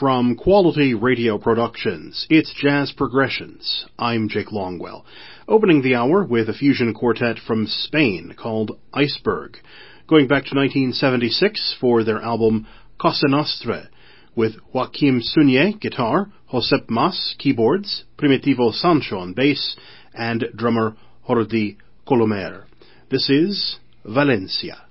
From Quality Radio Productions, it's Jazz Progressions. I'm Jake Longwell. Opening the hour with a fusion quartet from Spain called Iceberg, going back to 1976 for their album Cosa Nostra, with Joaquim Suñé guitar, Josep Mas keyboards, Primitivo Sancho on bass, and drummer Jordi Colomer. This is Valencia.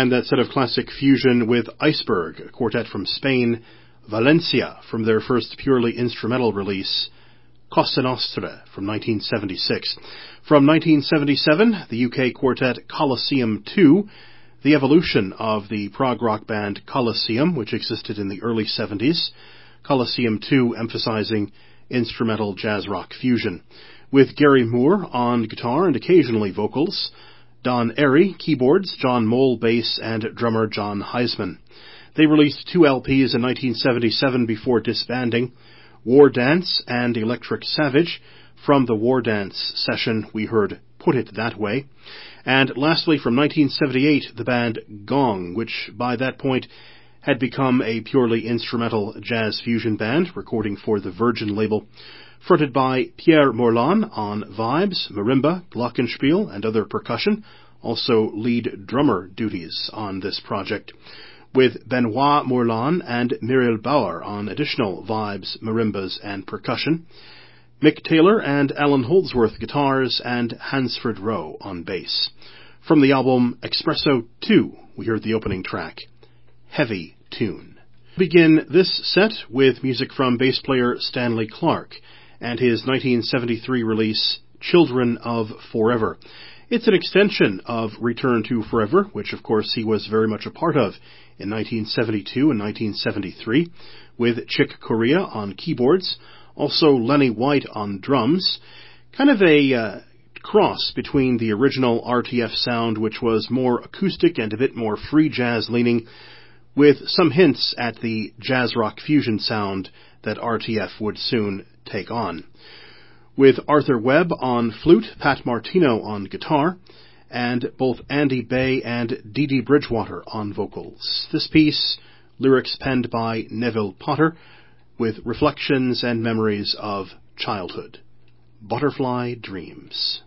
And that set of classic fusion with Iceberg, a quartet from Spain, Valencia, from their first purely instrumental release, Cosa Nostra, from 1976. From 1977, the UK quartet Colosseum 2, the evolution of the prog rock band Colosseum, which existed in the early 70s, Colosseum 2 emphasizing instrumental jazz rock fusion. With Gary Moore on guitar and occasionally vocals, Don Airey, keyboards, John Mole, bass, and drummer Jon Hiseman. They released two LPs in 1977 before disbanding, War Dance and Electric Savage. From the War Dance session, we heard Put It That Way. And lastly, from 1978, the band Gong, which by that point had become a purely instrumental jazz fusion band, recording for the Virgin label fronted by Pierre Moerlen on vibes, marimba, glockenspiel, and other percussion, also lead drummer duties on this project, with Benoit Moerlen and Mireille Bauer on additional vibes, marimbas, and percussion, Mick Taylor and Alan Holdsworth guitars, and Hansford Rowe on bass. From the album Espresso 2, we heard the opening track, Heavy Tune. Begin this set with music from bass player Stanley Clarke, and his 1973 release, Children of Forever. It's an extension of Return to Forever, which of course he was very much a part of in 1972 and 1973, with Chick Corea on keyboards, also Lenny White on drums, kind of a uh, cross between the original RTF sound, which was more acoustic and a bit more free jazz leaning, with some hints at the jazz rock fusion sound that RTF would soon take on. With Arthur Webb on flute, Pat Martino on guitar, and both Andy Bey and Dee Dee Bridgewater on vocals. This piece, lyrics penned by Neville Potter, with reflections and memories of childhood. Butterfly Dreams.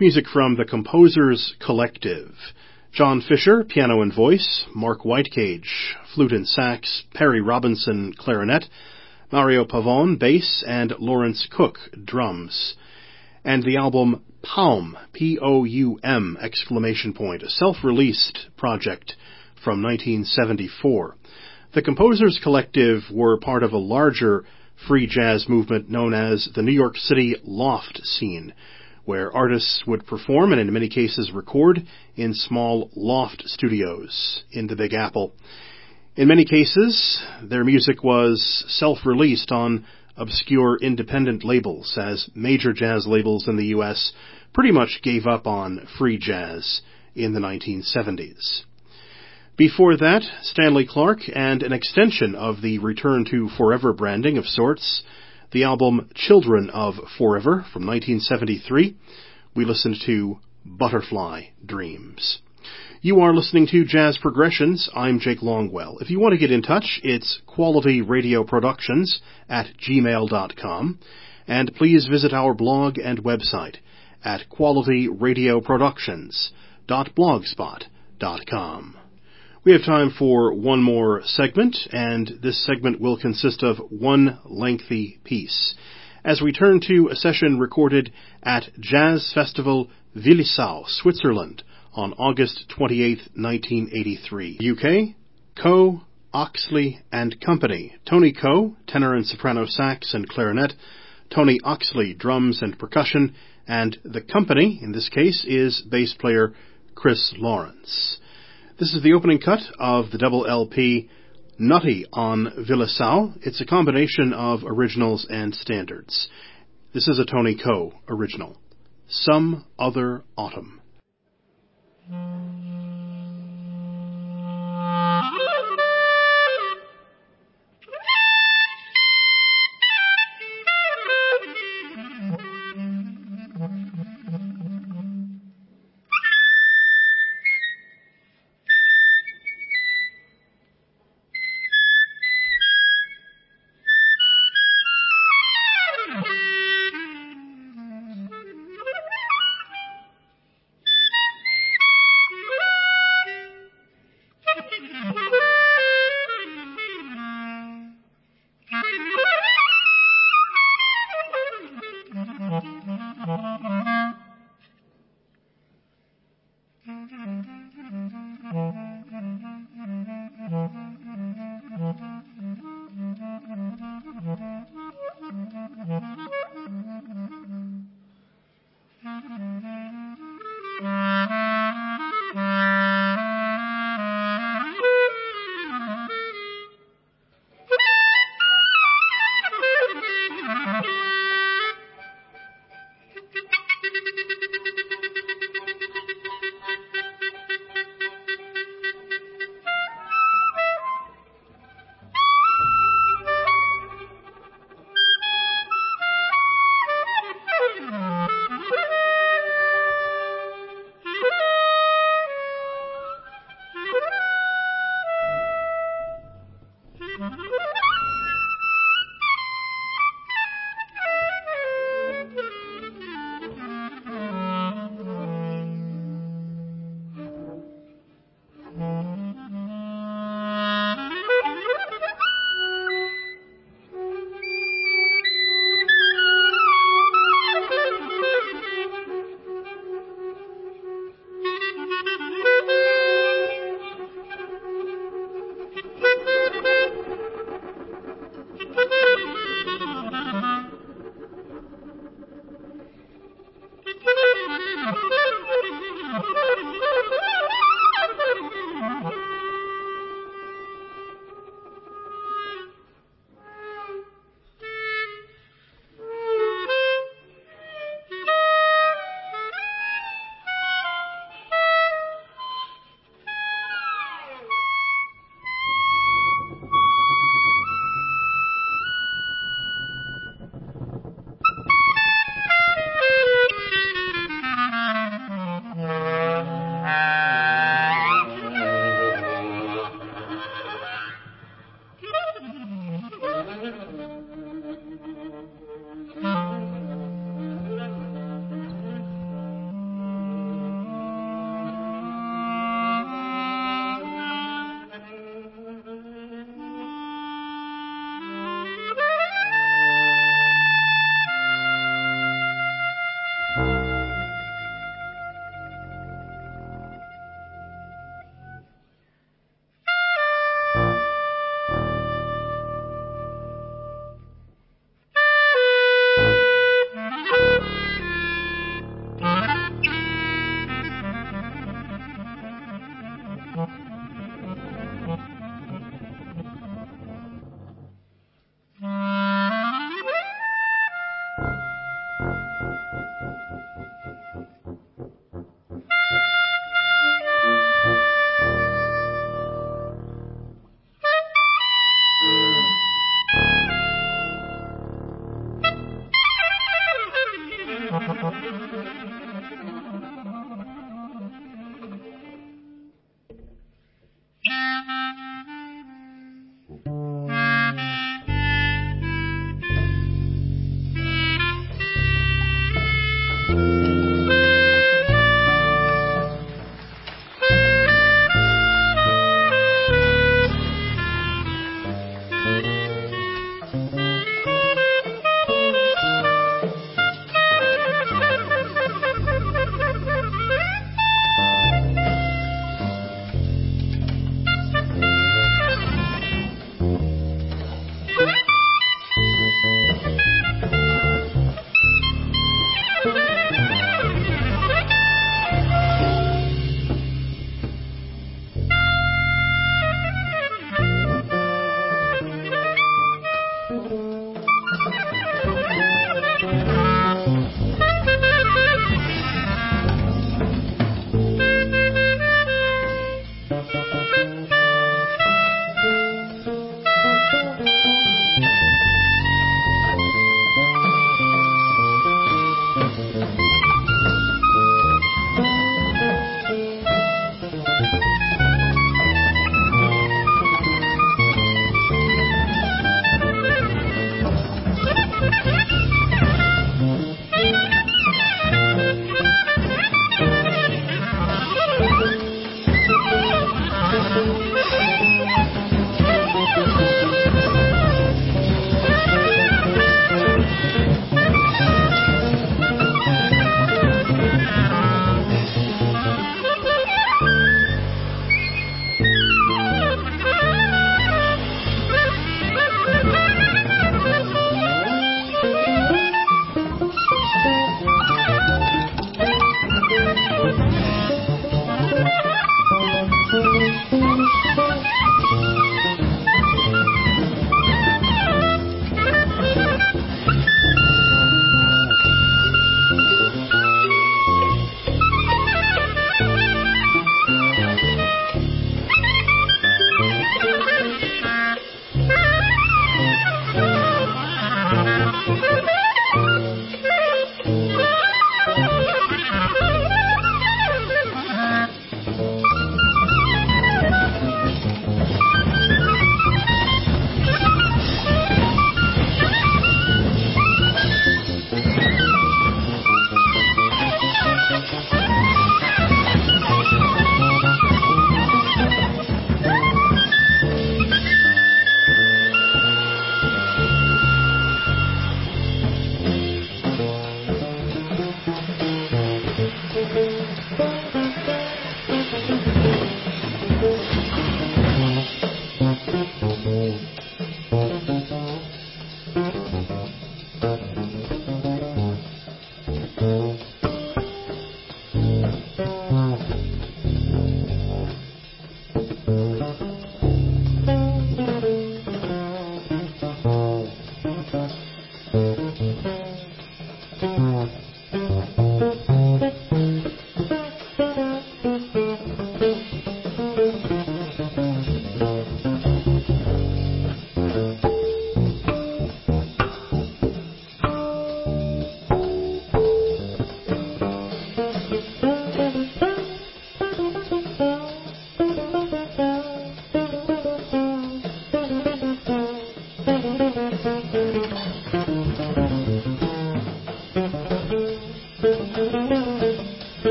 Music from the Composers Collective. John Fischer, piano and voice, Mark Whitecage, flute and sax, Perry Robinson, clarinet, Mario Pavone, bass, and Laurence Cook, drums. And the album Poum, P-O-U-M, exclamation point, a self-released project from 1974. The Composers Collective were part of a larger free jazz movement known as the New York City Loft Scene, where artists would perform and in many cases record in small loft studios in the Big Apple. In many cases, their music was self-released on obscure independent labels, as major jazz labels in the U.S. pretty much gave up on free jazz in the 1970s. Before that, Stanley Clarke and an extension of the Return to Forever branding of sorts, the album Children of Forever from 1973. We listened to Butterfly Dreams. You are listening to Jazz Progressions. I'm Jake Longwell. If you want to get in touch, it's Quality Radio Productions at gmail.com. And please visit our blog and website at qualityradioproductions.blogspot.com. We have time for one more segment, and this segment will consist of one lengthy piece. As we turn to a session recorded at Jazz Festival Willisau, Switzerland, on August 28, 1983. UK, Coe, Oxley and Company. Tony Coe, tenor and soprano sax and clarinet. Tony Oxley, drums and percussion. And the company, in this case, is bass player Chris Lawrence. This is the opening cut of the double LP Nutty on Willisau. It's a combination of originals and standards. This is a Tony Coe original. Some Other Autumn.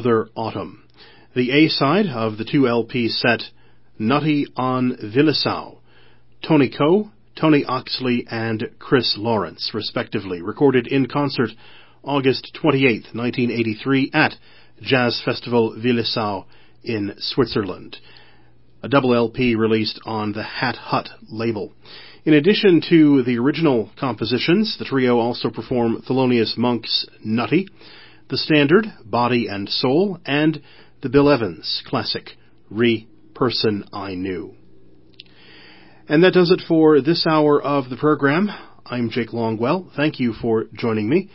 Other Autumn, the A-side of the two LP set Nutty on Willisau, Tony Coe, Tony Oxley and Chris Lawrence, respectively, recorded in concert August 28, 1983 at Jazz Festival Willisau in Switzerland. A double LP released on the Hat Hut label. In addition to the original compositions, the trio also perform Thelonious Monk's Nutty, the standard Body and Soul, and the Bill Evans classic Re Person I Knew. And that does it for this hour of the program. I'm Jake Longwell. Thank you for joining me.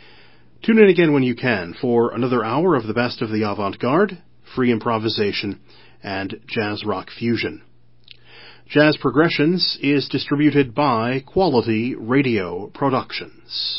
Tune in again when you can for another hour of the best of the avant-garde, free improvisation, and jazz rock fusion. Jazz Progressions is distributed by Quality Radio Productions.